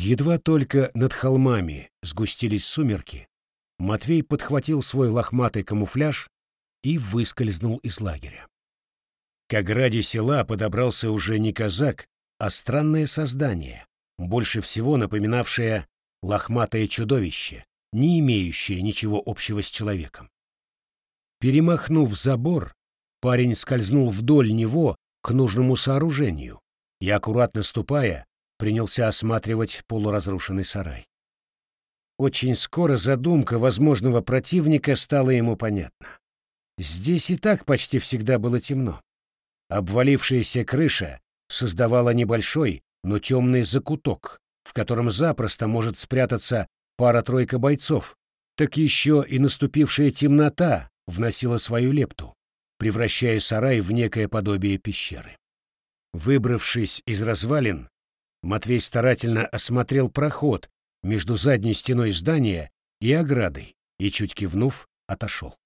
Едва только над холмами сгустились сумерки, Матвей подхватил свой лохматый камуфляж и выскользнул из лагеря. К ограде села подобрался уже не казак, а странное создание, больше всего напоминавшее лохматое чудовище, не имеющее ничего общего с человеком. Перемахнув забор, парень скользнул вдоль него к нужному сооружению и, аккуратно ступая, принялся осматривать полуразрушенный сарай. Очень скоро задумка возможного противника стала ему понятна. Здесь и так почти всегда было темно. Обвалившаяся крыша создавала небольшой, но темный закуток, в котором запросто может спрятаться пара-тройка бойцов, так еще и наступившая темнота вносила свою лепту, превращая сарай в некое подобие пещеры. Выбравшись из развалин, Матвей старательно осмотрел проход между задней стеной здания и оградой и, чуть кивнув, отошел.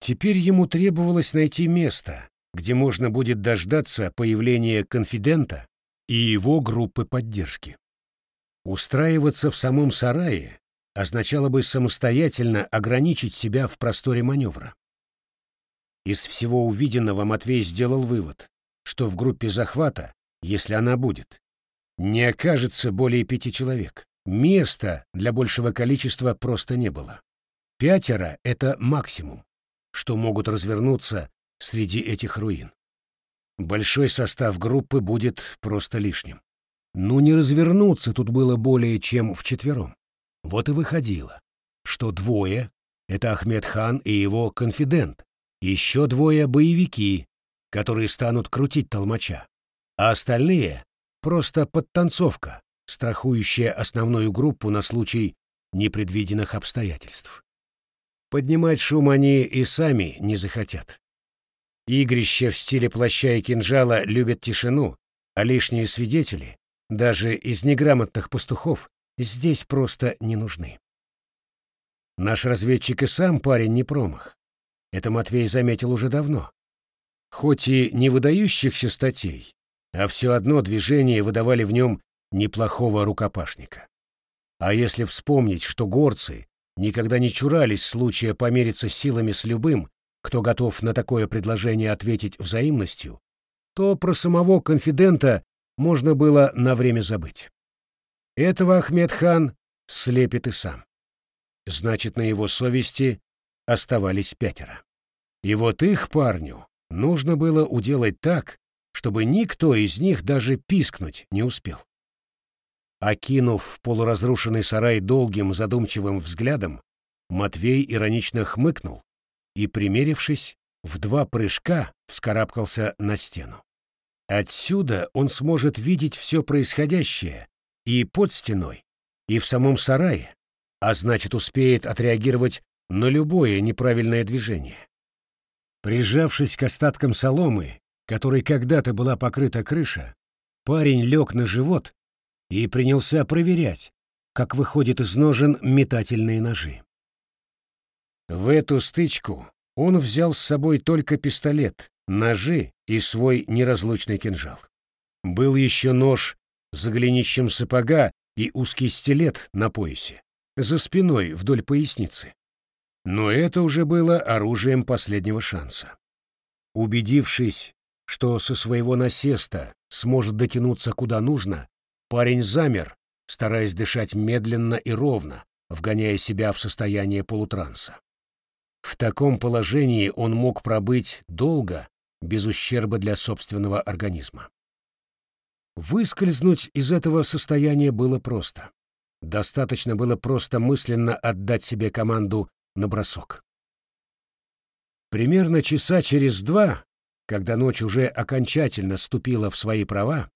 Теперь ему требовалось найти место, где можно будет дождаться появления конфидента и его группы поддержки. Устраиваться в самом сарае означало бы самостоятельно ограничить себя в просторе маневра. Из всего увиденного Матвей сделал вывод, что в группе захвата, если она будет, не окажется более пяти человек. Места для большего количества просто не было. Пятеро — это максимум, что могут развернуться среди этих руин. Большой состав группы будет просто лишним. Ну не развернуться тут было более чем вчетвером. Вот и выходило, что двое — это Ахмед хан и его конфидент, еще двое — боевики, которые станут крутить толмача, а остальные — просто подтанцовка, страхующая основную группу на случай непредвиденных обстоятельств. Поднимать шум они и сами не захотят. Игрища в стиле плаща и кинжала любят тишину, а лишние свидетели, даже из неграмотных пастухов, здесь просто не нужны. Наш разведчик и сам парень не промах. Это Матвей заметил уже давно. Хоть и не выдающихся статей, а все одно движения выдавали в нем неплохого рукопашника. А если вспомнить, что горцы никогда не чурались случая помериться силами с любым, кто готов на такое предложение ответить взаимностью, то про самого конфидента можно было на время забыть. Этого Ахмед хан слепит и сам. Значит, на его совести оставались пятеро. И вот их парню нужно было уделать так, чтобы никто из них даже пискнуть не успел. Окинув полуразрушенный сарай долгим задумчивым взглядом, Матвей иронично хмыкнул и, примерившись, в два прыжка вскарабкался на стену. Отсюда он сможет видеть все происходящее и под стеной, и в самом сарае, а значит успеет отреагировать на любое неправильное движение. Прижавшись к остаткам соломы, которой когда-то была покрыта крыша, парень лег на живот и принялся проверять, как выходят из ножен метательные ножи. В эту стычку он взял с собой только пистолет, ножи и свой неразлучный кинжал. Был еще нож за голенищем сапога и узкий стилет на поясе, за спиной вдоль поясницы. Но это уже было оружием последнего шанса. Убедившись, что со своего насеста сможет дотянуться куда нужно, Парень замер, стараясь дышать медленно и ровно, вгоняя себя в состояние полутранса. В таком положении он мог пробыть долго, без ущерба для собственного организма. Выскользнуть из этого состояния было просто. Достаточно было просто мысленно отдать себе команду на бросок. Примерно часа через два, когда ночь уже окончательно ступила в свои права,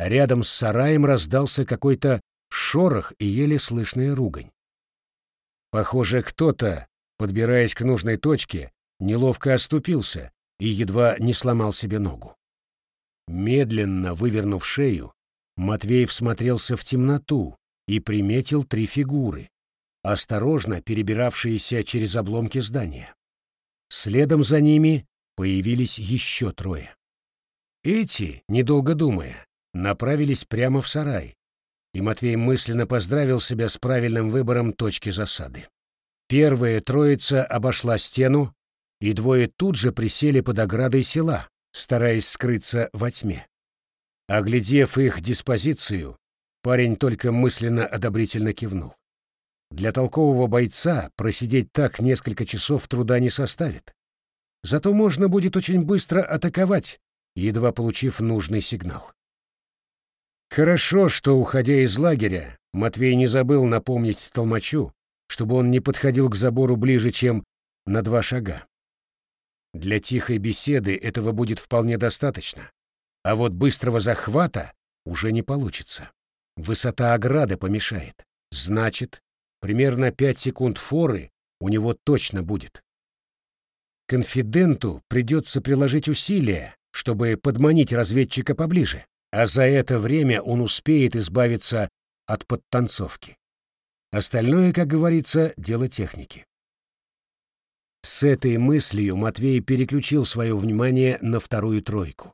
Рядом с сараем раздался какой-то шорох и еле слышная ругань. Похоже, кто-то, подбираясь к нужной точке, неловко оступился и едва не сломал себе ногу. Медленно вывернув шею, Матвей всмотрелся в темноту и приметил три фигуры, осторожно перебиравшиеся через обломки здания. Следом за ними появились еще трое. Эти, недолго думая, направились прямо в сарай, и Матвей мысленно поздравил себя с правильным выбором точки засады. Первая троица обошла стену, и двое тут же присели под оградой села, стараясь скрыться во тьме. Оглядев их диспозицию, парень только мысленно одобрительно кивнул. Для толкового бойца просидеть так несколько часов труда не составит. Зато можно будет очень быстро атаковать, едва получив нужный сигнал. Хорошо, что, уходя из лагеря, Матвей не забыл напомнить Толмачу, чтобы он не подходил к забору ближе, чем на два шага. Для тихой беседы этого будет вполне достаточно, а вот быстрого захвата уже не получится. Высота ограды помешает. Значит, примерно пять секунд форы у него точно будет. Конфиденту придется приложить усилия, чтобы подманить разведчика поближе а за это время он успеет избавиться от подтанцовки. Остальное, как говорится, дело техники. С этой мыслью Матвей переключил свое внимание на вторую тройку.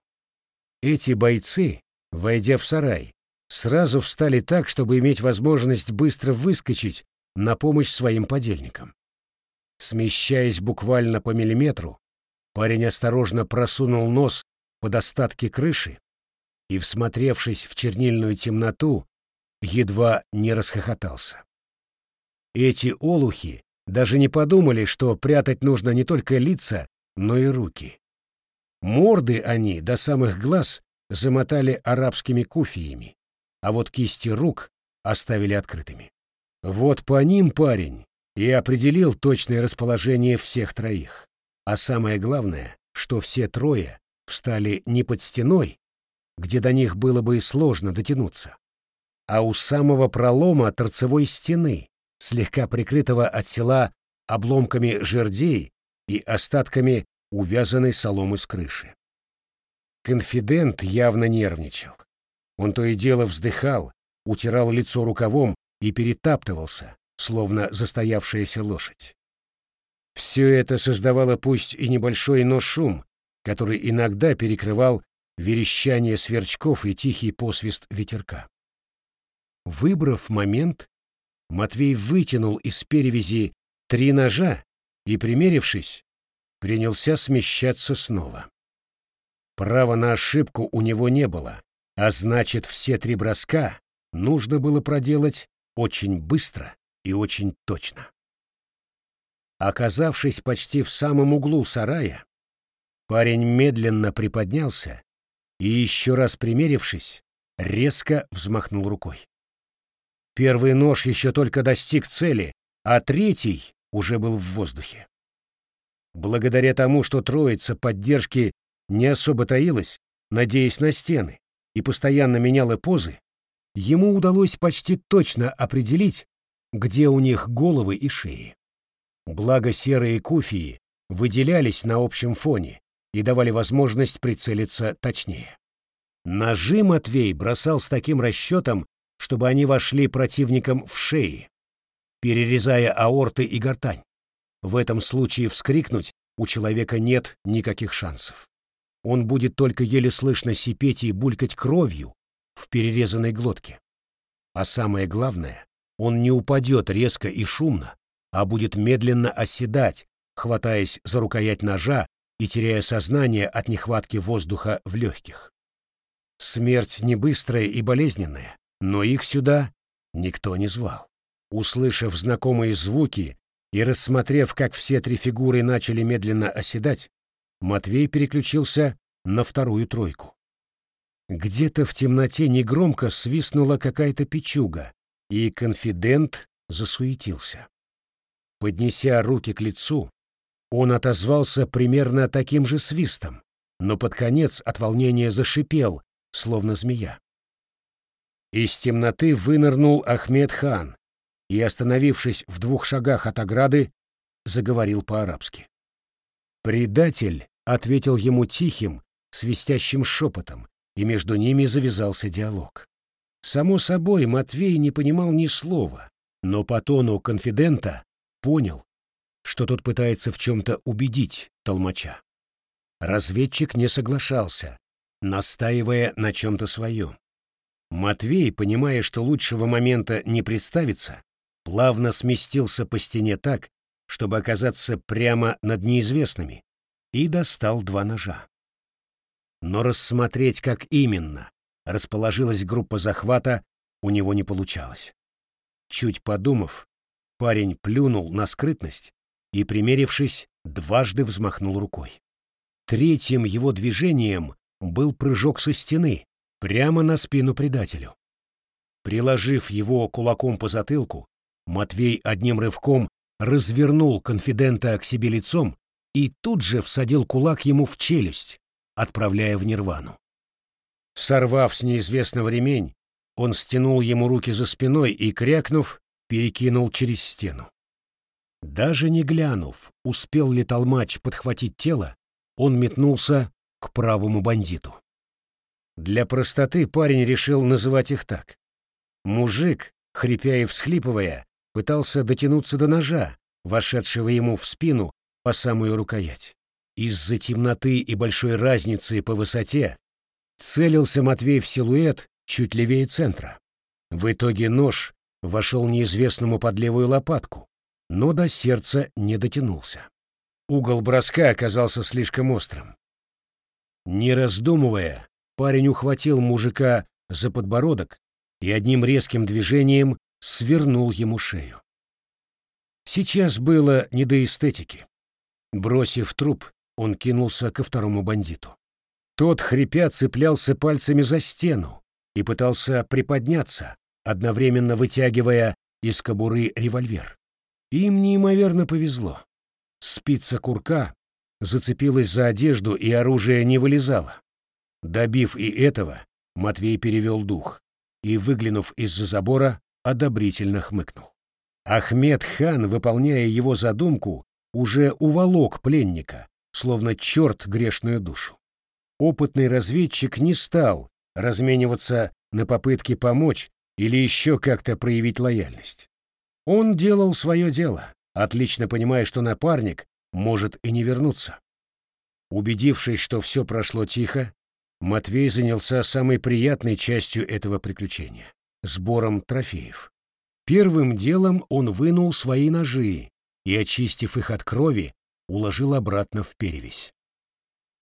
Эти бойцы, войдя в сарай, сразу встали так, чтобы иметь возможность быстро выскочить на помощь своим подельникам. Смещаясь буквально по миллиметру, парень осторожно просунул нос под остатки крыши и, всмотревшись в чернильную темноту, едва не расхохотался. Эти олухи даже не подумали, что прятать нужно не только лица, но и руки. Морды они до самых глаз замотали арабскими куфиями, а вот кисти рук оставили открытыми. Вот по ним парень и определил точное расположение всех троих. А самое главное, что все трое встали не под стеной, где до них было бы и сложно дотянуться, а у самого пролома торцевой стены, слегка прикрытого от села обломками жердей и остатками увязанной соломы с крыши. Конфидент явно нервничал. Он то и дело вздыхал, утирал лицо рукавом и перетаптывался, словно застоявшаяся лошадь. Все это создавало пусть и небольшой, но шум, который иногда перекрывал верещание сверчков и тихий посвист ветерка. Выбрав момент, Матвей вытянул из перевязи три ножа и, примерившись, принялся смещаться снова. Права на ошибку у него не было, а значит, все три броска нужно было проделать очень быстро и очень точно. Оказавшись почти в самом углу сарая, парень медленно приподнялся и, еще раз примерившись, резко взмахнул рукой. Первый нож еще только достиг цели, а третий уже был в воздухе. Благодаря тому, что троица поддержки не особо таилась, надеясь на стены, и постоянно меняла позы, ему удалось почти точно определить, где у них головы и шеи. Благо серые куфии выделялись на общем фоне, и давали возможность прицелиться точнее. Ножи Матвей бросал с таким расчетом, чтобы они вошли противникам в шеи, перерезая аорты и гортань. В этом случае вскрикнуть у человека нет никаких шансов. Он будет только еле слышно сипеть и булькать кровью в перерезанной глотке. А самое главное, он не упадет резко и шумно, а будет медленно оседать, хватаясь за рукоять ножа и теряя сознание от нехватки воздуха в легких. Смерть не быстрая и болезненная, но их сюда никто не звал. Услышав знакомые звуки и рассмотрев, как все три фигуры начали медленно оседать, Матвей переключился на вторую тройку. Где-то в темноте негромко свистнула какая-то печуга, и конфидент засуетился. Поднеся руки к лицу, он отозвался примерно таким же свистом, но под конец от волнения зашипел, словно змея. Из темноты вынырнул Ахмед хан и, остановившись в двух шагах от ограды, заговорил по-арабски. Предатель ответил ему тихим, свистящим шепотом, и между ними завязался диалог. Само собой, Матвей не понимал ни слова, но по тону конфидента понял, что тот пытается в чем-то убедить толмача. Разведчик не соглашался, настаивая на чем-то своем. Матвей, понимая, что лучшего момента не представится, плавно сместился по стене так, чтобы оказаться прямо над неизвестными, и достал два ножа. Но рассмотреть, как именно расположилась группа захвата, у него не получалось. Чуть подумав, парень плюнул на скрытность и, примерившись, дважды взмахнул рукой. Третьим его движением был прыжок со стены, прямо на спину предателю. Приложив его кулаком по затылку, Матвей одним рывком развернул конфидента к себе лицом и тут же всадил кулак ему в челюсть, отправляя в нирвану. Сорвав с неизвестного ремень, он стянул ему руки за спиной и, крякнув, перекинул через стену. Даже не глянув, успел ли толмач подхватить тело, он метнулся к правому бандиту. Для простоты парень решил называть их так. Мужик, хрипя и всхлипывая, пытался дотянуться до ножа, вошедшего ему в спину по самую рукоять. Из-за темноты и большой разницы по высоте целился Матвей в силуэт чуть левее центра. В итоге нож вошел неизвестному под левую лопатку, но до сердца не дотянулся. Угол броска оказался слишком острым. Не раздумывая, парень ухватил мужика за подбородок и одним резким движением свернул ему шею. Сейчас было не до эстетики. Бросив труп, он кинулся ко второму бандиту. Тот, хрипя, цеплялся пальцами за стену и пытался приподняться, одновременно вытягивая из кобуры револьвер. Им неимоверно повезло. Спица курка зацепилась за одежду, и оружие не вылезало. Добив и этого, Матвей перевел дух и, выглянув из-за забора, одобрительно хмыкнул. Ахмед хан, выполняя его задумку, уже уволок пленника, словно черт грешную душу. Опытный разведчик не стал размениваться на попытки помочь или еще как-то проявить лояльность. Он делал свое дело, отлично понимая, что напарник может и не вернуться. Убедившись, что все прошло тихо, Матвей занялся самой приятной частью этого приключения — сбором трофеев. Первым делом он вынул свои ножи и, очистив их от крови, уложил обратно в перевязь.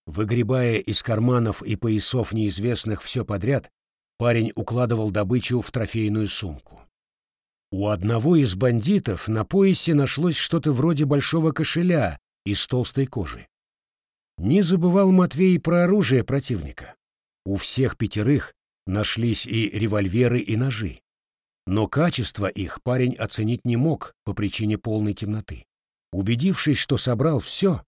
Выгребая из карманов и поясов неизвестных все подряд, парень укладывал добычу в трофейную сумку. У одного из бандитов на поясе нашлось что-то вроде большого кошеля из толстой кожи. Не забывал Матвей про оружие противника. У всех пятерых нашлись и револьверы, и ножи. Но качество их парень оценить не мог по причине полной темноты. Убедившись, что собрал все,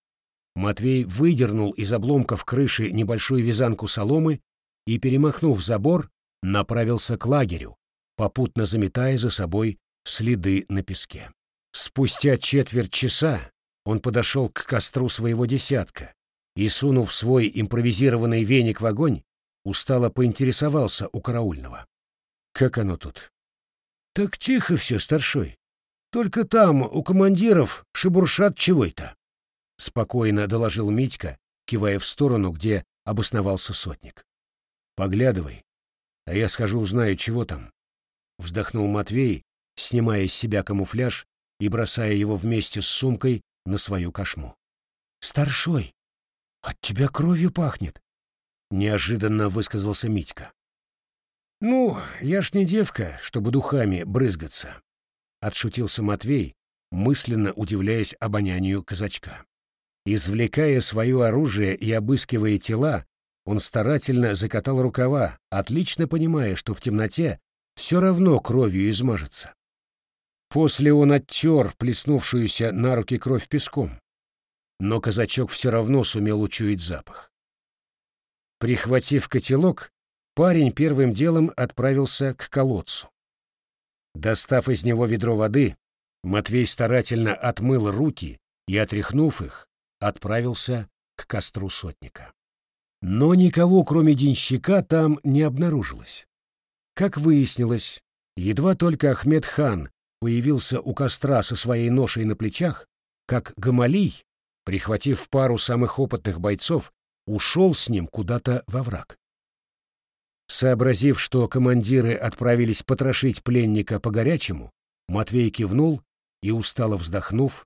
Матвей выдернул из обломков крыши небольшую вязанку соломы и, перемахнув забор, направился к лагерю, попутно заметая за собой следы на песке. Спустя четверть часа он подошел к костру своего десятка и, сунув свой импровизированный веник в огонь, устало поинтересовался у караульного. «Как оно тут?» «Так тихо все, старшой. Только там, у командиров, шебуршат чего-то», — спокойно доложил Митька, кивая в сторону, где обосновался сотник. «Поглядывай, а я схожу узнаю, чего там». Вздохнул Матвей, снимая с себя камуфляж и бросая его вместе с сумкой на свою кошму. «Старшой, от тебя кровью пахнет», — неожиданно высказался Митька. «Ну, я ж не девка, чтобы духами брызгаться», — отшутился Матвей, мысленно удивляясь обонянию казачка. Извлекая свое оружие и обыскивая тела, он старательно закатал рукава, отлично понимая, что в темноте все равно кровью измажется. После он оттер плеснувшуюся на руки кровь песком, но казачок все равно сумел учуять запах. Прихватив котелок, парень первым делом отправился к колодцу. Достав из него ведро воды, Матвей старательно отмыл руки и, отряхнув их, отправился к костру сотника. Но никого, кроме денщика, там не обнаружилось. Как выяснилось, едва только Ахмед хан появился у костра со своей ношей на плечах, как Гамалий, прихватив пару самых опытных бойцов, ушел с ним куда-то во враг. Сообразив, что командиры отправились потрошить пленника по-горячему, Матвей кивнул и, устало вздохнув,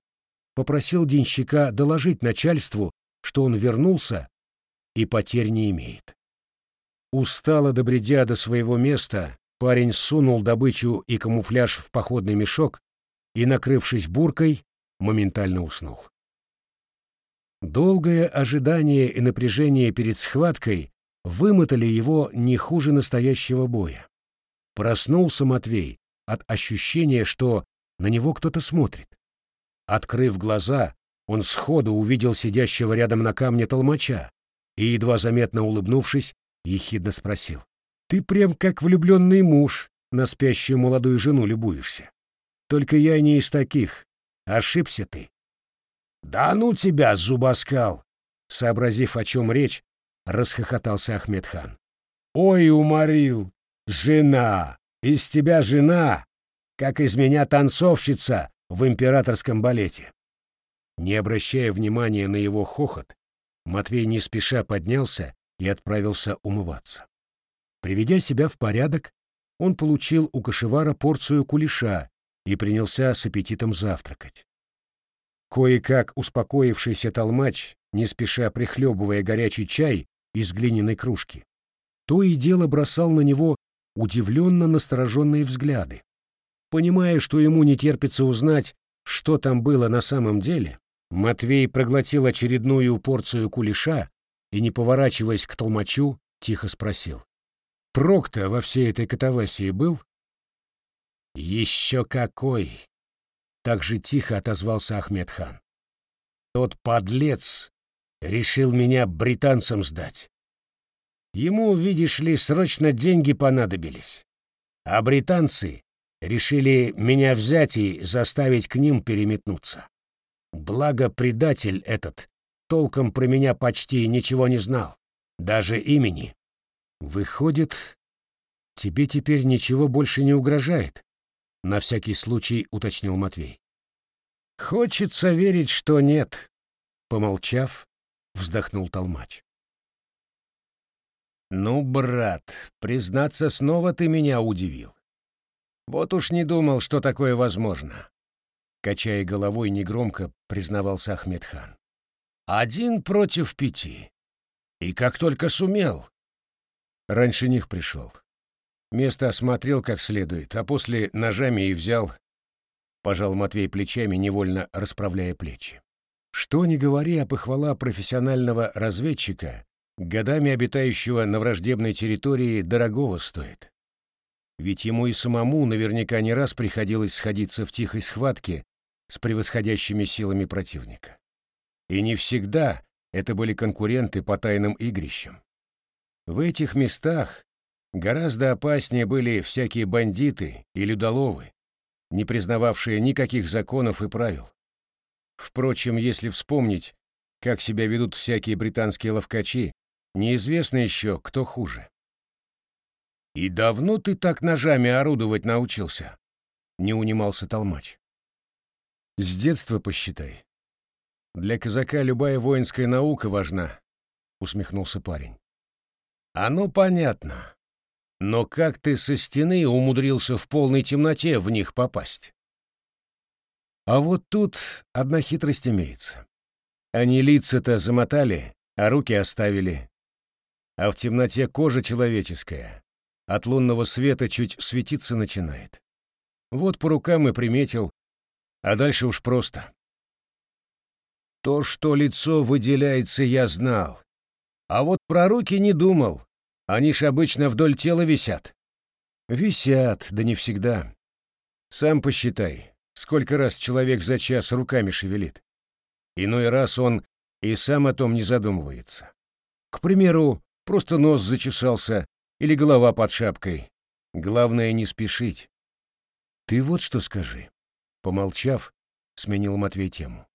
попросил денщика доложить начальству, что он вернулся и потерь не имеет. Устало добредя до своего места, парень сунул добычу и камуфляж в походный мешок и, накрывшись буркой, моментально уснул. Долгое ожидание и напряжение перед схваткой вымотали его не хуже настоящего боя. Проснулся Матвей от ощущения, что на него кто-то смотрит. Открыв глаза, он сходу увидел сидящего рядом на камне толмача и, едва заметно улыбнувшись, ехидно спросил. «Ты прям как влюбленный муж на спящую молодую жену любуешься. Только я не из таких. Ошибся ты». «Да ну тебя, зубоскал!» Сообразив, о чем речь, расхохотался Ахмедхан. «Ой, уморил! Жена! Из тебя жена! Как из меня танцовщица в императорском балете!» Не обращая внимания на его хохот, Матвей не спеша поднялся и отправился умываться. Приведя себя в порядок, он получил у кошевара порцию кулеша и принялся с аппетитом завтракать. Кое-как успокоившийся толмач, не спеша прихлебывая горячий чай из глиняной кружки, то и дело бросал на него удивленно настороженные взгляды. Понимая, что ему не терпится узнать, что там было на самом деле, Матвей проглотил очередную порцию кулеша и, не поворачиваясь к толмачу, тихо спросил. «Прок-то во всей этой катавасии был?» «Еще какой!» — так же тихо отозвался Ахмед-хан. «Тот подлец решил меня британцам сдать. Ему, видишь ли, срочно деньги понадобились. А британцы решили меня взять и заставить к ним переметнуться. Благо предатель этот толком про меня почти ничего не знал, даже имени. Выходит, тебе теперь ничего больше не угрожает? На всякий случай уточнил Матвей. Хочется верить, что нет. Помолчав, вздохнул Толмач. Ну, брат, признаться, снова ты меня удивил. Вот уж не думал, что такое возможно. Качая головой негромко, признавался Ахмедхан. Один против пяти. И как только сумел. Раньше них пришел. Место осмотрел как следует, а после ножами и взял. Пожал Матвей плечами, невольно расправляя плечи. Что ни говори, а похвала профессионального разведчика, годами обитающего на враждебной территории, дорогого стоит. Ведь ему и самому наверняка не раз приходилось сходиться в тихой схватке с превосходящими силами противника. И не всегда это были конкуренты по тайным игрищам. В этих местах гораздо опаснее были всякие бандиты и людоловы, не признававшие никаких законов и правил. Впрочем, если вспомнить, как себя ведут всякие британские ловкачи, неизвестно еще, кто хуже. «И давно ты так ножами орудовать научился?» — не унимался толмач. «С детства посчитай. Для казака любая воинская наука важна», — усмехнулся парень. «Оно понятно. Но как ты со стены умудрился в полной темноте в них попасть?» А вот тут одна хитрость имеется. Они лица-то замотали, а руки оставили. А в темноте кожа человеческая. От лунного света чуть светиться начинает. Вот по рукам и приметил, а дальше уж просто. То, что лицо выделяется, я знал. А вот про руки не думал. Они ж обычно вдоль тела висят. Висят, да не всегда. Сам посчитай, сколько раз человек за час руками шевелит. Иной раз он и сам о том не задумывается. К примеру, просто нос зачесался или голова под шапкой. Главное не спешить. Ты вот что скажи. Помолчав, сменил Матвей тему.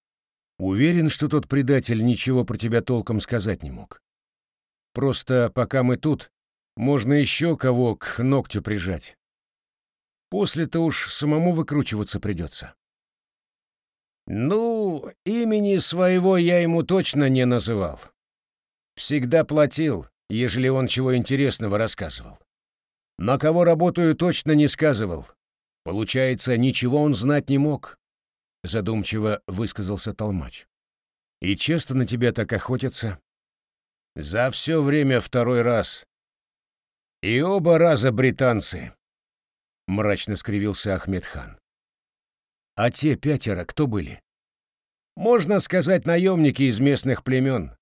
Уверен, что тот предатель ничего про тебя толком сказать не мог. Просто пока мы тут, можно еще кого к ногтю прижать. После-то уж самому выкручиваться придется. Ну, имени своего я ему точно не называл. Всегда платил, ежели он чего интересного рассказывал. На кого работаю, точно не сказывал. Получается, ничего он знать не мог, — задумчиво высказался Толмач. И часто на тебя так охотятся? За все время второй раз. И оба раза британцы, — мрачно скривился Ахмедхан. А те пятеро кто были? Можно сказать, наемники из местных племен.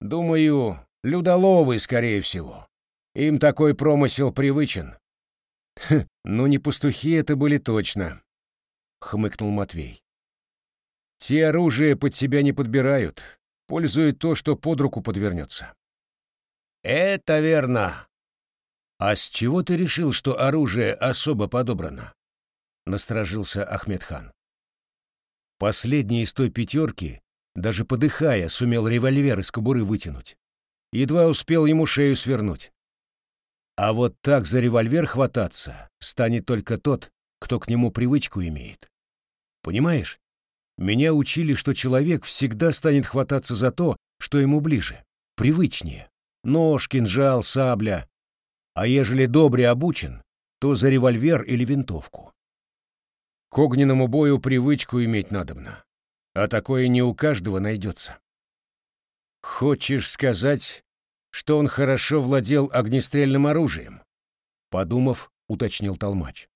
Думаю, людоловы, скорее всего. Им такой промысел привычен. Хм, ну не пастухи это были точно, хмыкнул Матвей. Те оружие под себя не подбирают, пользуют то, что под руку подвернется. Это верно. А с чего ты решил, что оружие особо подобрано? Насторожился Ахмедхан. Последний из той пятерки, даже подыхая, сумел револьвер из кобуры вытянуть. Едва успел ему шею свернуть. А вот так за револьвер хвататься станет только тот, кто к нему привычку имеет. Понимаешь? Меня учили, что человек всегда станет хвататься за то, что ему ближе, привычнее. Нож, кинжал, сабля. А ежели добре обучен, то за револьвер или винтовку. К огненному бою привычку иметь надобно, а такое не у каждого найдется. Хочешь сказать, что он хорошо владел огнестрельным оружием? Подумав, уточнил Толмач.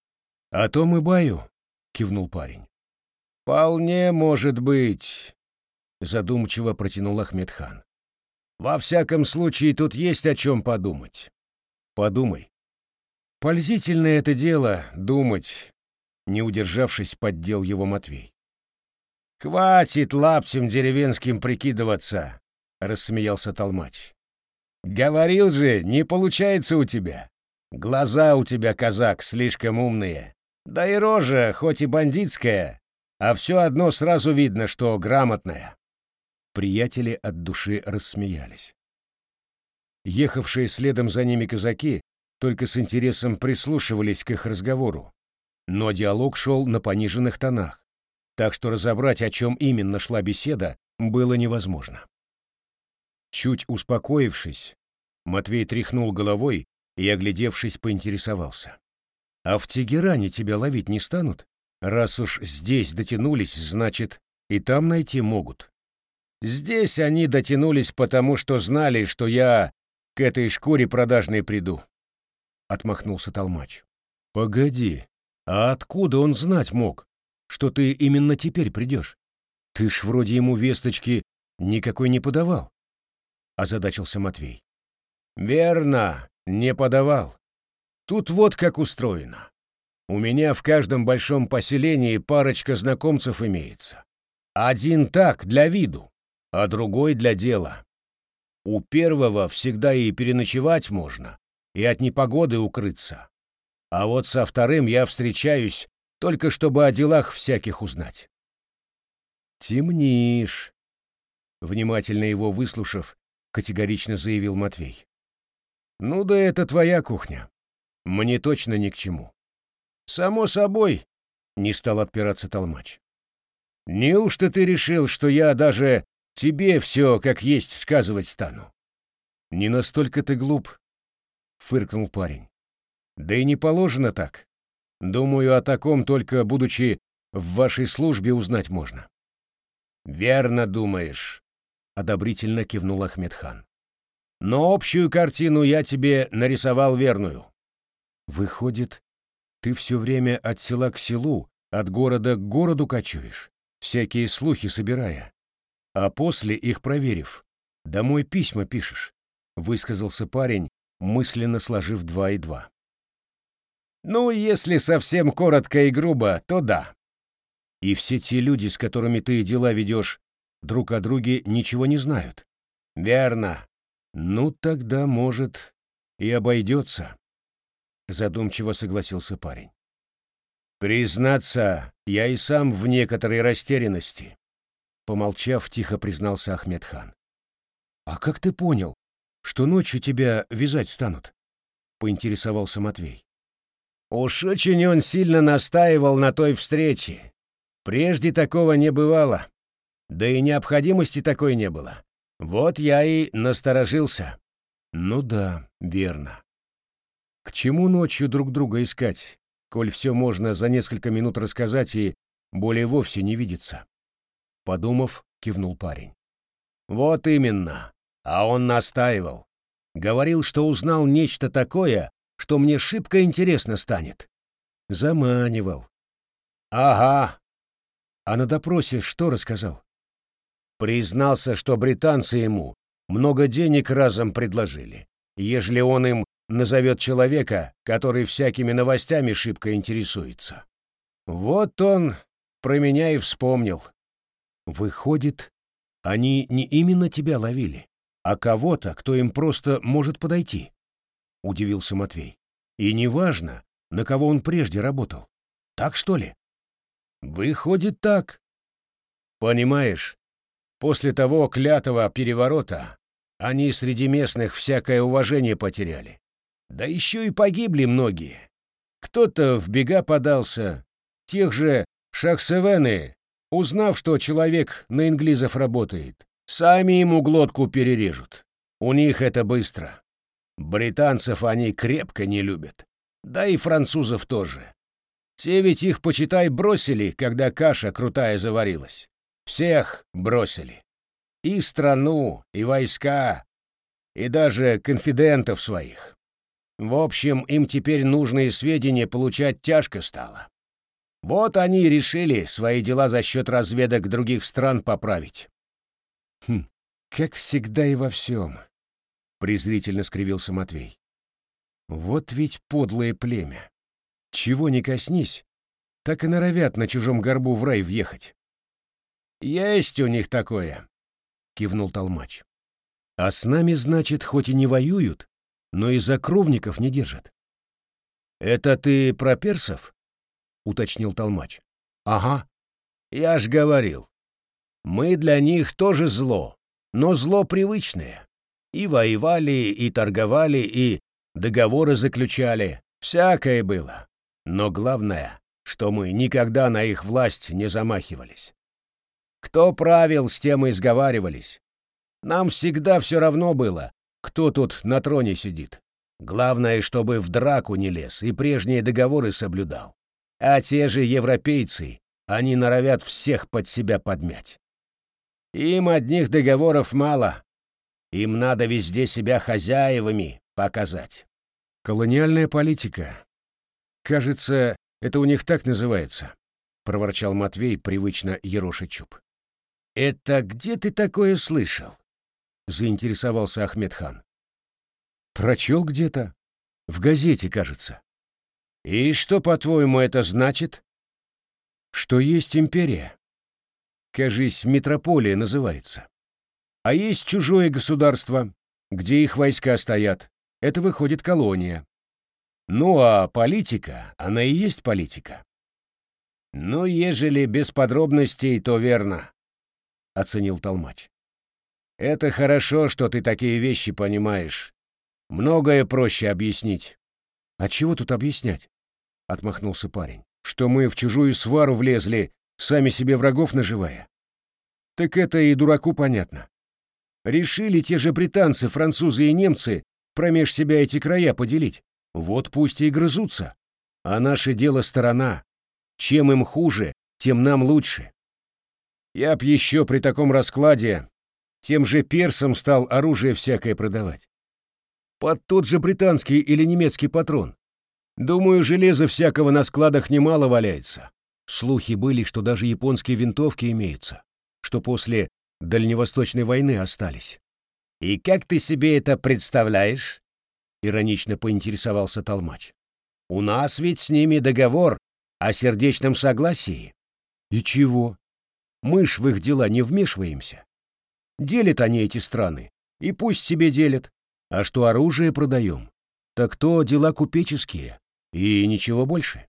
А то мы баю, кивнул парень. Вполне может быть, задумчиво протянул Ахмедхан. Во всяком случае, тут есть о чем подумать. Подумай. Пользительное это дело — думать, не удержавшись, поддел его Матвей. «Хватит лаптем деревенским прикидываться!» — рассмеялся Толмач. «Говорил же, не получается у тебя. Глаза у тебя, казак, слишком умные. Да и рожа, хоть и бандитская, а все одно сразу видно, что грамотная». Приятели от души рассмеялись. Ехавшие следом за ними казаки только с интересом прислушивались к их разговору, но диалог шел на пониженных тонах, так что разобрать, о чем именно шла беседа, было невозможно. Чуть успокоившись, Матвей тряхнул головой и, оглядевшись, поинтересовался. «А в Тегеране тебя ловить не станут? Раз уж здесь дотянулись, значит, и там найти могут». «Здесь они дотянулись, потому что знали, что я к этой шкуре продажной приду», — отмахнулся Толмач. «Погоди, а откуда он знать мог, что ты именно теперь придешь? Ты ж вроде ему весточки никакой не подавал. Озадачился Матвей. Верно, не подавал. Тут вот как устроено. У меня в каждом большом поселении парочка знакомцев имеется. Один так, для виду, а другой для дела. У первого всегда и переночевать можно, и от непогоды укрыться. А вот со вторым я встречаюсь, только чтобы о делах всяких узнать. «Темнишь», — внимательно его выслушав, категорично заявил Матвей. «Ну да это твоя кухня. Мне точно ни к чему». «Само собой», — не стал отпираться Толмач. «Неужто ты решил, что я даже тебе все как есть сказывать стану?» «Не настолько ты глуп», — фыркнул парень. Да и не положено так. Думаю, о таком только будучи в вашей службе узнать можно. Верно думаешь, одобрительно кивнул Ахмедхан. Но общую картину я тебе нарисовал верную. Выходит, ты все время от села к селу, от города к городу кочуешь, всякие слухи собирая, а после их проверив, домой письма пишешь, высказался парень, мысленно сложив два и два. Ну, если совсем коротко и грубо, то да. И все те люди, с которыми ты дела ведешь, друг о друге ничего не знают. Верно. Ну, тогда, может, и обойдется. Задумчиво согласился парень. Признаться, я и сам в некоторой растерянности. Помолчав, тихо признался Ахмедхан. А как ты понял, что ночью тебя вязать станут? Поинтересовался Матвей. Уж очень он сильно настаивал на той встрече. Прежде такого не бывало. Да и необходимости такой не было. Вот я и насторожился. Ну да, верно. К чему ночью друг друга искать, коль все можно за несколько минут рассказать и более вовсе не видеться? Подумав, кивнул парень. Вот именно. А он настаивал. Говорил, что узнал нечто такое, что мне шибко интересно станет. Заманивал. Ага. А на допросе что рассказал? Признался, что британцы ему много денег разом предложили, ежели он им назовет человека, который всякими новостями шибко интересуется. Вот он про меня и вспомнил. Выходит, они не именно тебя ловили, а кого-то, кто им просто может подойти, — удивился Матвей. И неважно, на кого он прежде работал. Так что ли? Выходит так. Понимаешь, после того клятого переворота они среди местных всякое уважение потеряли. Да еще и погибли многие. Кто-то в бега подался, тех же шахсевены, узнав, что человек на инглизов работает, сами ему глотку перережут. У них это быстро. Британцев они крепко не любят. Да и французов тоже. Те ведь их, почитай, бросили, когда каша крутая заварилась. Всех бросили. И страну, и войска, и даже конфидентов своих. В общем, им теперь нужные сведения получать тяжко стало. Вот они и решили свои дела за счет разведок других стран поправить. Хм, как всегда и во всем, — презрительно скривился Матвей. Вот ведь подлое племя. Чего не коснись, так и норовят на чужом горбу в рай въехать. «Есть у них такое», — кивнул Толмач. «А с нами, значит, хоть и не воюют, но и за кровников не держат». «Это ты про персов?» — уточнил Толмач. «Ага. Я ж говорил. Мы для них тоже зло, но зло привычное. И воевали, и торговали, и договоры заключали. Всякое было. Но главное, что мы никогда на их власть не замахивались. Кто правил, с тем и сговаривались. Нам всегда все равно было, кто тут на троне сидит. Главное, чтобы в драку не лез и прежние договоры соблюдал. А те же европейцы, они норовят всех под себя подмять. Им одних договоров мало. Им надо везде себя хозяевами показать. Колониальная политика, «Кажется, это у них так называется», — проворчал Матвей, привычно ероши чуб. «Это где ты такое слышал?» — заинтересовался Ахмедхан. «Прочел где-то. В газете, кажется». «И что, по-твоему, это значит?» «Что есть империя. Кажись, метрополия называется. А есть чужое государство, где их войска стоят. Это выходит колония. Ну а политика, она и есть политика. Ну, ежели без подробностей, то верно, — оценил Толмач. Это хорошо, что ты такие вещи понимаешь. Многое проще объяснить. А чего тут объяснять? — отмахнулся парень. Что мы в чужую свару влезли, сами себе врагов наживая. Так это и дураку понятно. Решили те же британцы, французы и немцы промеж себя эти края поделить. Вот пусть и грызутся. А наше дело сторона. Чем им хуже, тем нам лучше. Я б еще при таком раскладе тем же персам стал оружие всякое продавать. Под тот же британский или немецкий патрон. Думаю, железа всякого на складах немало валяется. Слухи были, что даже японские винтовки имеются, что после Дальневосточной войны остались. И как ты себе это представляешь? иронично поинтересовался Толмач. У нас ведь с ними договор о сердечном согласии. И чего? Мы ж в их дела не вмешиваемся. Делят они эти страны, и пусть себе делят. А что оружие продаем, так то дела купеческие, и ничего больше.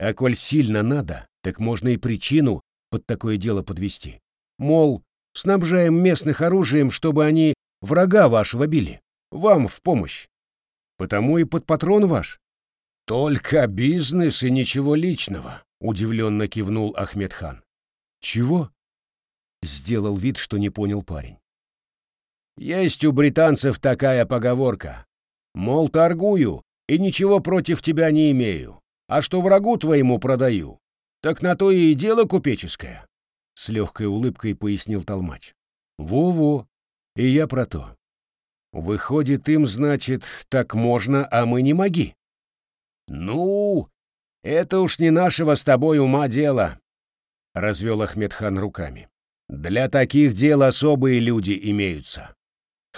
А коль сильно надо, так можно и причину под такое дело подвести. Мол, снабжаем местных оружием, чтобы они врага вашего били. Вам в помощь. Потому и под патрон ваш. Только бизнес и ничего личного, удивленно кивнул Ахмедхан. Чего? Сделал вид, что не понял парень. Есть у британцев такая поговорка. Мол, торгую, и ничего против тебя не имею. А что врагу твоему продаю, так на то и дело купеческое. С легкой улыбкой пояснил Толмач. Во-во, и я про то. Выходит, им, значит, так можно, а мы не моги. Ну, это уж не нашего с тобой ума дело, развел Ахмедхан руками. Для таких дел особые люди имеются.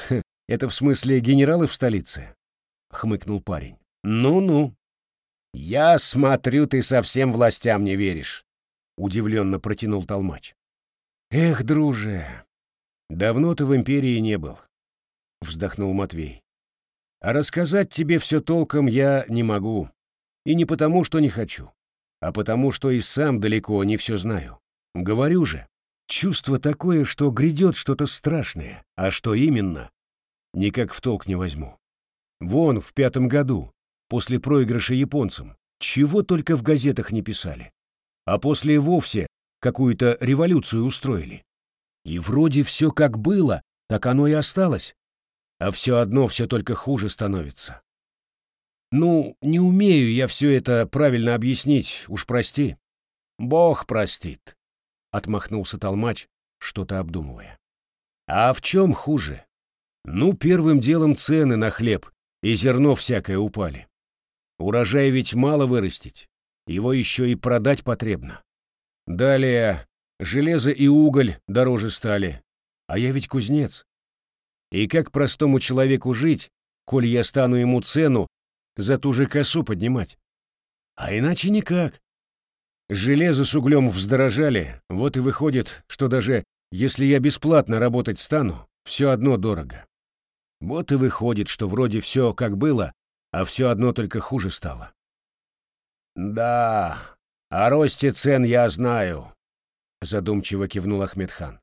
Хм, это в смысле генералы в столице? хмыкнул парень. Ну-ну. Я смотрю, ты совсем властям не веришь, удивленно протянул Толмач. Эх, друже, давно ты в империи не был, вздохнул Матвей. А рассказать тебе все толком я не могу. И не потому, что не хочу, а потому, что и сам далеко не все знаю. Говорю же, чувство такое, что грядет что-то страшное, а что именно, никак в толк не возьму. Вон, в пятом году, после проигрыша японцам, чего только в газетах не писали. А после вовсе какую-то революцию устроили. И вроде все как было, так оно и осталось. А все одно все только хуже становится. Ну, не умею я все это правильно объяснить, уж прости. Бог простит, — отмахнулся Толмач, что-то обдумывая. А в чем хуже? Ну, первым делом цены на хлеб и зерно всякое упали. Урожай ведь мало вырастить, его еще и продать потребно. Далее железо и уголь дороже стали, а я ведь кузнец. И как простому человеку жить, коль я стану ему цену за ту же косу поднимать? А иначе никак. Железо с углем вздорожали, вот и выходит, что даже если я бесплатно работать стану, все одно дорого. Вот и выходит, что вроде все как было, а все одно только хуже стало. «Да, о росте цен я знаю», — задумчиво кивнул Ахмедхан.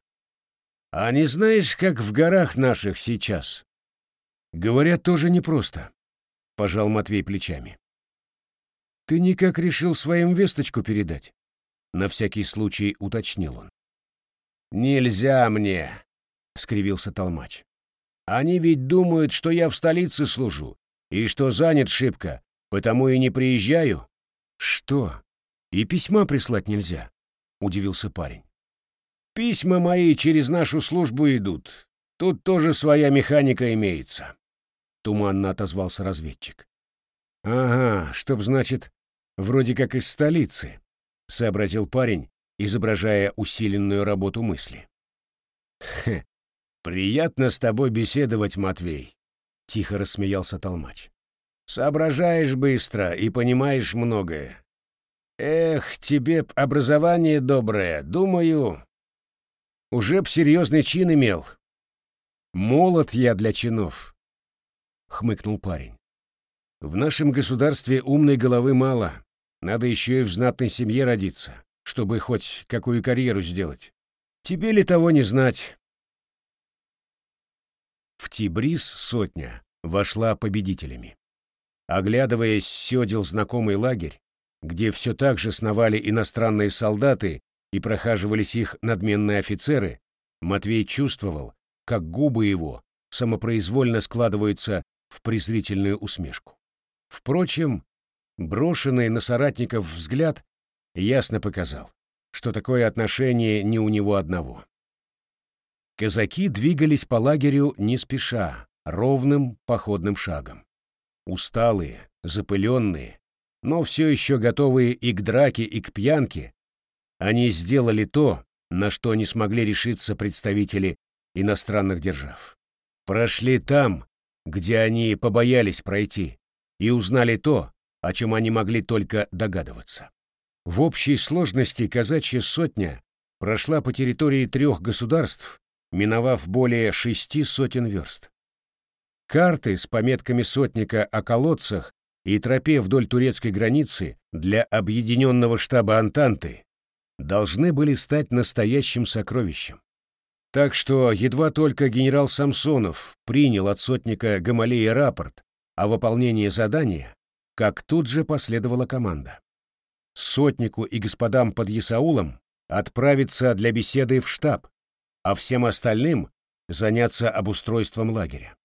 «А не знаешь, как в горах наших сейчас?» «Говорят, тоже непросто», — пожал Матвей плечами. «Ты никак решил своим весточку передать?» — на всякий случай уточнил он. «Нельзя мне», — скривился Толмач. Они ведь думают, что я в столице служу, и что занят шибко, потому и не приезжаю. Что? И письма прислать нельзя? Удивился парень. Письма мои через нашу службу идут. Тут тоже своя механика имеется. Туманно отозвался разведчик. Ага, чтоб, значит, вроде как из столицы, сообразил парень, изображая усиленную работу мысли. Хе, «Приятно с тобой беседовать, Матвей», — тихо рассмеялся Толмач. «Соображаешь быстро и понимаешь многое. Эх, тебе образование доброе, думаю, уже б серьезный чин имел». «Молод я для чинов», — хмыкнул парень. «В нашем государстве умной головы мало, надо еще и в знатной семье родиться, чтобы хоть какую карьеру сделать. Тебе ли того не знать?» В Тибрис сотня вошла победителями. Оглядываясь сёдел знакомый лагерь, где все так же сновали иностранные солдаты и прохаживались их надменные офицеры, Матвей чувствовал, как губы его самопроизвольно складываются в презрительную усмешку. Впрочем, брошенный на соратников взгляд ясно показал, что такое отношение не у него одного. Казаки двигались по лагерю не спеша, ровным походным шагом. Усталые, запыленные, но все еще готовые и к драке, и к пьянке, они сделали то, на что не смогли решиться представители иностранных держав. Прошли там, где они побоялись пройти, и узнали то, о чем они могли только догадываться. В общей сложности казачья сотня прошла по территории трех государств миновав более шести сотен верст. Карты с пометками сотника о колодцах и тропе вдоль турецкой границы для объединенного штаба Антанты должны были стать настоящим сокровищем. Так что едва только генерал Самсонов принял от сотника Гамалея рапорт о выполнении задания, как тут же последовала команда. Сотнику и господам под Ясаулом отправиться для беседы в штаб, а всем остальным заняться обустройством лагеря.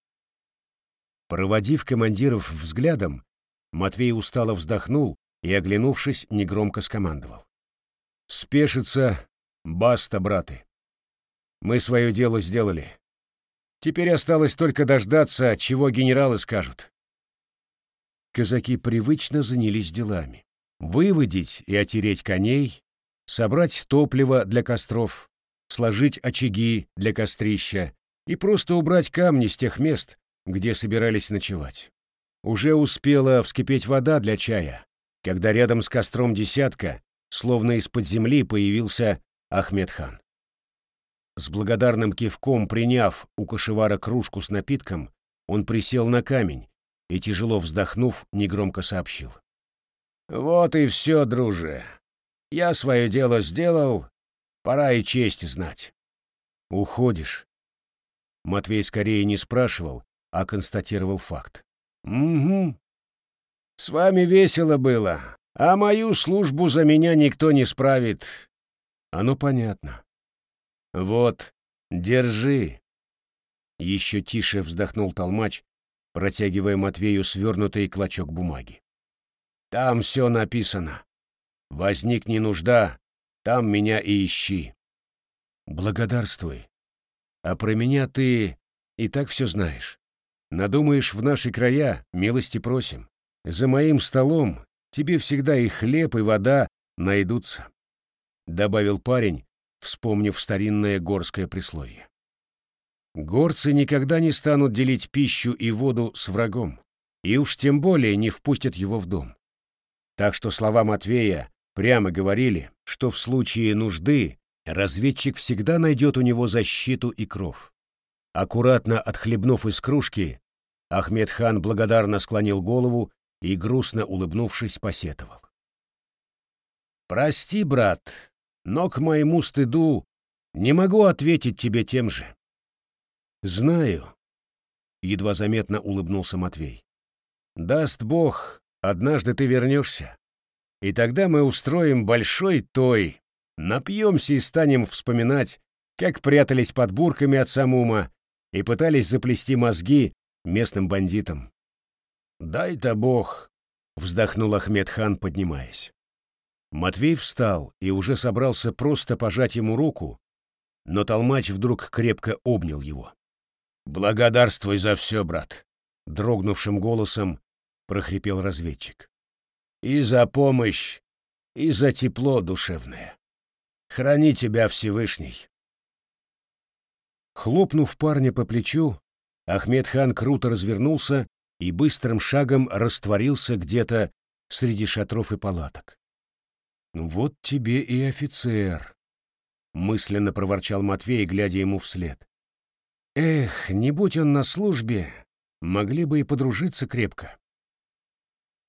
Проводив командиров взглядом, Матвей устало вздохнул и, оглянувшись, негромко скомандовал. «Спешится, баста, браты. Мы свое дело сделали. Теперь осталось только дождаться, чего генералы скажут». Казаки привычно занялись делами. Выводить и отереть коней, собрать топливо для костров, сложить очаги для кострища и просто убрать камни с тех мест, где собирались ночевать. Уже успела вскипеть вода для чая, когда рядом с костром десятка, словно из-под земли, появился Ахмедхан. С благодарным кивком приняв у кошевара кружку с напитком, он присел на камень и, тяжело вздохнув, негромко сообщил. «Вот и все, друже. Я свое дело сделал, пора и честь знать». «Уходишь?» Матвей скорее не спрашивал, а констатировал факт. «Угу. С вами весело было, а мою службу за меня никто не справит. Оно понятно. Вот, держи». Еще тише вздохнул толмач, протягивая Матвею свернутый клочок бумаги. Там все написано. Возникни нужда, там меня и ищи. Благодарствуй. А про меня ты и так все знаешь. Надумаешь в наши края, милости просим. За моим столом тебе всегда и хлеб, и вода найдутся. Добавил парень, вспомнив старинное горское присловие. Горцы никогда не станут делить пищу и воду с врагом, и уж тем более не впустят его в дом. Так что слова Матвея прямо говорили, что в случае нужды разведчик всегда найдет у него защиту и кров. Аккуратно отхлебнув из кружки, Ахмед хан благодарно склонил голову и, грустно улыбнувшись, посетовал. «Прости, брат, но к моему стыду не могу ответить тебе тем же». «Знаю», — едва заметно улыбнулся Матвей. «Даст Бог, Однажды ты вернешься, и тогда мы устроим большой той, напьемся и станем вспоминать, как прятались под бурками от Самума и пытались заплести мозги местным бандитам. «Дай-то Бог!» — вздохнул Ахмед хан, поднимаясь. Матвей встал и уже собрался просто пожать ему руку, но толмач вдруг крепко обнял его. «Благодарствуй за все, брат!» — дрогнувшим голосом — прохрипел разведчик. «И за помощь, и за тепло душевное. Храни тебя Всевышний». Хлопнув парня по плечу, Ахмед хан круто развернулся и быстрым шагом растворился где-то среди шатров и палаток. «Вот тебе и офицер», — мысленно проворчал Матвей, глядя ему вслед. «Эх, не будь он на службе, могли бы и подружиться крепко».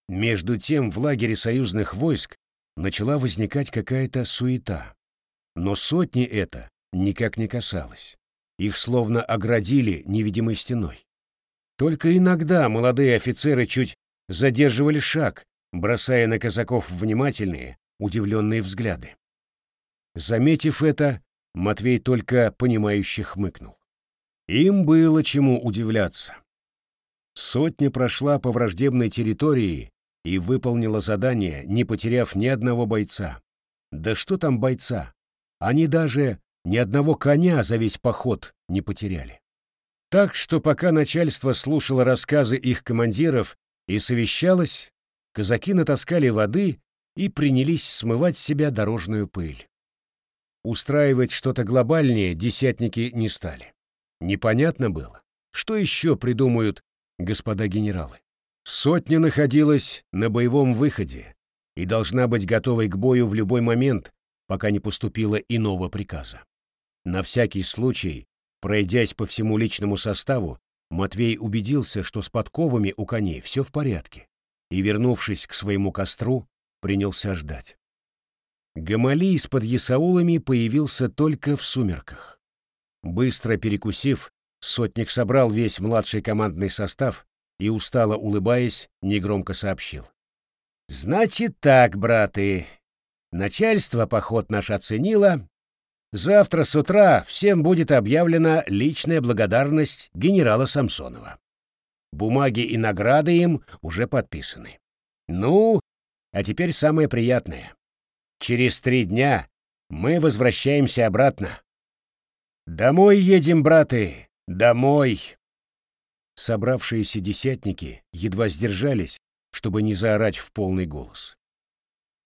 Между тем в лагере союзных войск начала возникать какая-то суета. Но сотни это никак не касалось. Их словно оградили невидимой стеной. Только иногда молодые офицеры чуть задерживали шаг, бросая на казаков внимательные, удивленные взгляды. Заметив это, Матвей только понимающе хмыкнул. Им было чему удивляться. Сотня прошла по враждебной территории и выполнила задание, не потеряв ни одного бойца. Да что там бойца? Они даже ни одного коня за весь поход не потеряли. Так что пока начальство слушало рассказы их командиров и совещалось, казаки натаскали воды и принялись смывать с себя дорожную пыль. Устраивать что-то глобальнее десятники не стали. Непонятно было, что еще придумают господа генералы. Сотня находилась на боевом выходе и должна быть готовой к бою в любой момент, пока не поступило иного приказа. На всякий случай, пройдясь по всему личному составу, Матвей убедился, что с подковами у коней все в порядке, и, вернувшись к своему костру, принялся ждать. Гамали с подъясаулами появился только в сумерках. Быстро перекусив, сотник собрал весь младший командный состав и, устало улыбаясь, негромко сообщил. «Значит так, браты, начальство поход наш оценило, Завтра с утра всем будет объявлена личная благодарность генерала Самсонова. Бумаги и награды им уже подписаны. Ну, а теперь самое приятное. Через три дня мы возвращаемся обратно. Домой едем, браты, домой. Собравшиеся десятники едва сдержались, чтобы не заорать в полный голос.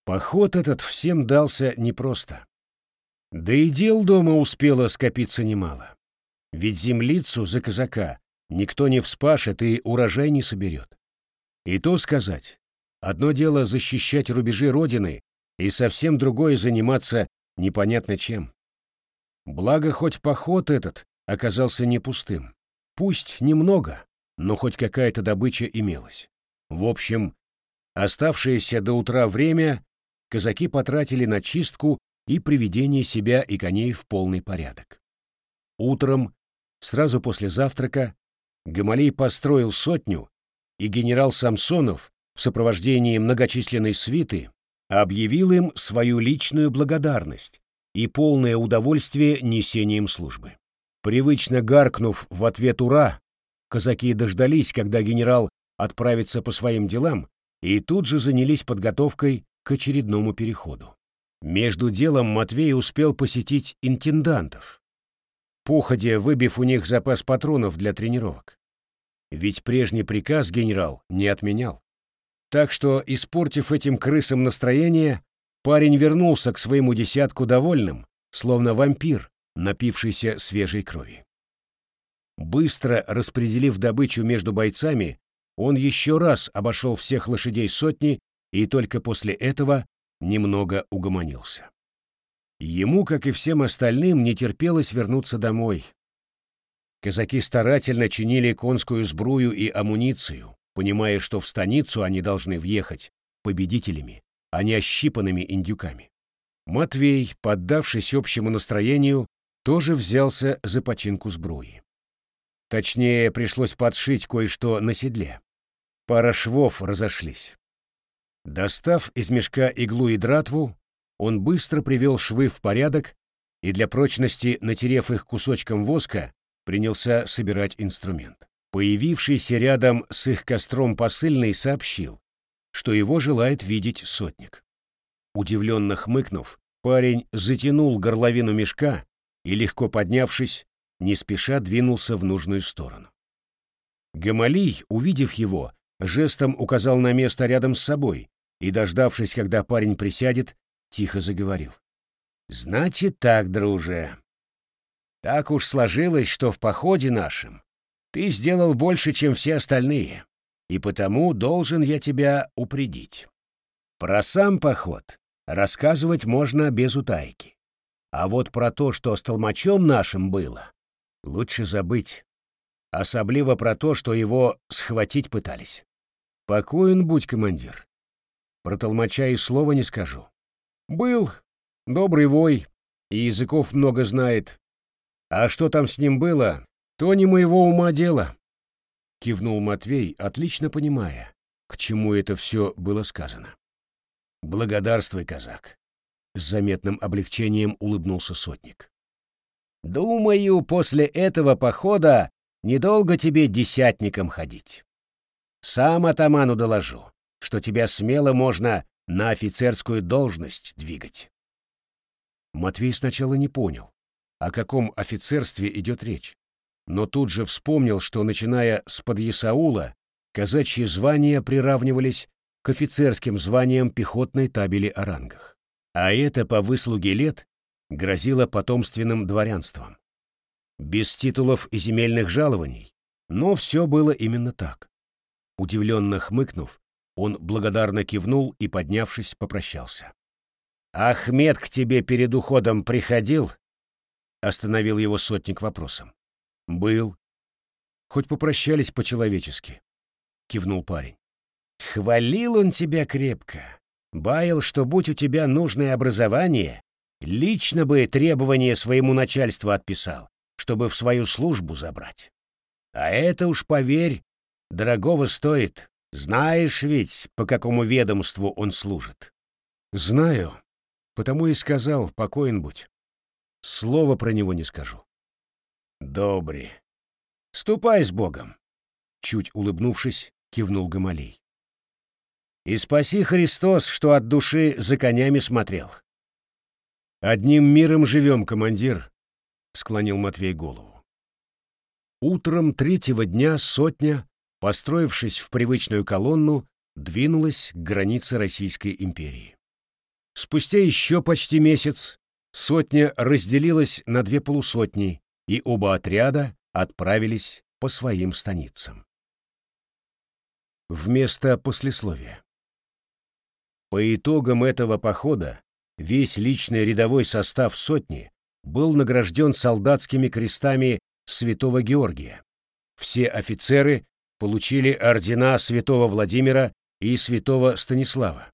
Поход этот всем дался непросто. Да и дел дома успело скопиться немало. Ведь землицу за казака никто не вспашет и урожай не соберет. И то сказать, одно дело защищать рубежи Родины, и совсем другое заниматься непонятно чем. Благо, хоть поход этот оказался не пустым. Пусть немного, но хоть какая-то добыча имелась. В общем, оставшееся до утра время казаки потратили на чистку и приведение себя и коней в полный порядок. Утром, сразу после завтрака, Гамалей построил сотню, и генерал Самсонов в сопровождении многочисленной свиты объявил им свою личную благодарность и полное удовольствие несением службы. Привычно гаркнув в ответ «Ура!», казаки дождались, когда генерал отправится по своим делам, и тут же занялись подготовкой к очередному переходу. Между делом Матвей успел посетить интендантов, походя выбив у них запас патронов для тренировок. Ведь прежний приказ генерал не отменял. Так что, испортив этим крысам настроение, парень вернулся к своему десятку довольным, словно вампир, напившийся свежей крови. Быстро распределив добычу между бойцами, он еще раз обошел всех лошадей сотни и только после этого немного угомонился. Ему, как и всем остальным, не терпелось вернуться домой. Казаки старательно чинили конскую сбрую и амуницию, понимая, что в станицу они должны въехать победителями, а не ощипанными индюками. Матвей, поддавшись общему настроению, тоже взялся за починку сбруи. Точнее, пришлось подшить кое-что на седле. Пара швов разошлись. Достав из мешка иглу и дратву, он быстро привел швы в порядок и для прочности, натерев их кусочком воска, принялся собирать инструмент. Появившийся рядом с их костром посыльный сообщил, что его желает видеть сотник. Удивленно хмыкнув, парень затянул горловину мешка и, легко поднявшись, не спеша двинулся в нужную сторону. Гамалий, увидев его, жестом указал на место рядом с собой и, дождавшись, когда парень присядет, тихо заговорил. «Значит так, друже. Так уж сложилось, что в походе нашем ты сделал больше, чем все остальные, и потому должен я тебя упредить. Про сам поход рассказывать можно без утайки. А вот про то, что с толмачом нашим было, лучше забыть. Особливо про то, что его схватить пытались. Покоен будь, командир. Про толмача и слова не скажу. Был, добрый вой, и языков много знает. А что там с ним было, то не моего ума дело. Кивнул Матвей, отлично понимая, к чему это все было сказано. Благодарствуй, казак. С заметным облегчением улыбнулся сотник. Думаю, после этого похода недолго тебе десятником ходить. Сам атаману доложу, что тебя смело можно на офицерскую должность двигать. Матвей сначала не понял, о каком офицерстве идет речь, но тут же вспомнил, что, начиная с подъясаула, казачьи звания приравнивались к офицерским званиям пехотной табели о рангах. А это по выслуге лет грозило потомственным дворянством. Без титулов и земельных жалований, но все было именно так. Удивленно хмыкнув, он благодарно кивнул и, поднявшись, попрощался. «Ахмед к тебе перед уходом приходил?» — остановил его сотник вопросом. «Был. Хоть попрощались по-человечески», — кивнул парень. «Хвалил он тебя крепко. Баял, что будь у тебя нужное образование, лично бы требование своему начальству отписал, чтобы в свою службу забрать. А это уж, поверь, Дорогого стоит. Знаешь ведь, по какому ведомству он служит? Знаю. Потому и сказал, покоен будь. слова про него не скажу. Добре. Ступай с Богом. Чуть улыбнувшись, кивнул Гамалей. И спаси Христос, что от души за конями смотрел. Одним миром живем, командир, склонил Матвей голову. Утром третьего дня сотня, построившись в привычную колонну, двинулась к границе Российской империи. Спустя еще почти месяц сотня разделилась на две полусотни, и оба отряда отправились по своим станицам. Вместо послесловия. По итогам этого похода весь личный рядовой состав сотни был награжден солдатскими крестами Святого Георгия. Все офицеры получили ордена Святого Владимира и Святого Станислава.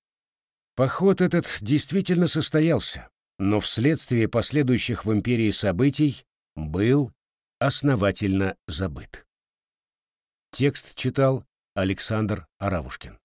Поход этот действительно состоялся, но вследствие последующих в империи событий был основательно забыт. Текст читал Александр Аравушкин.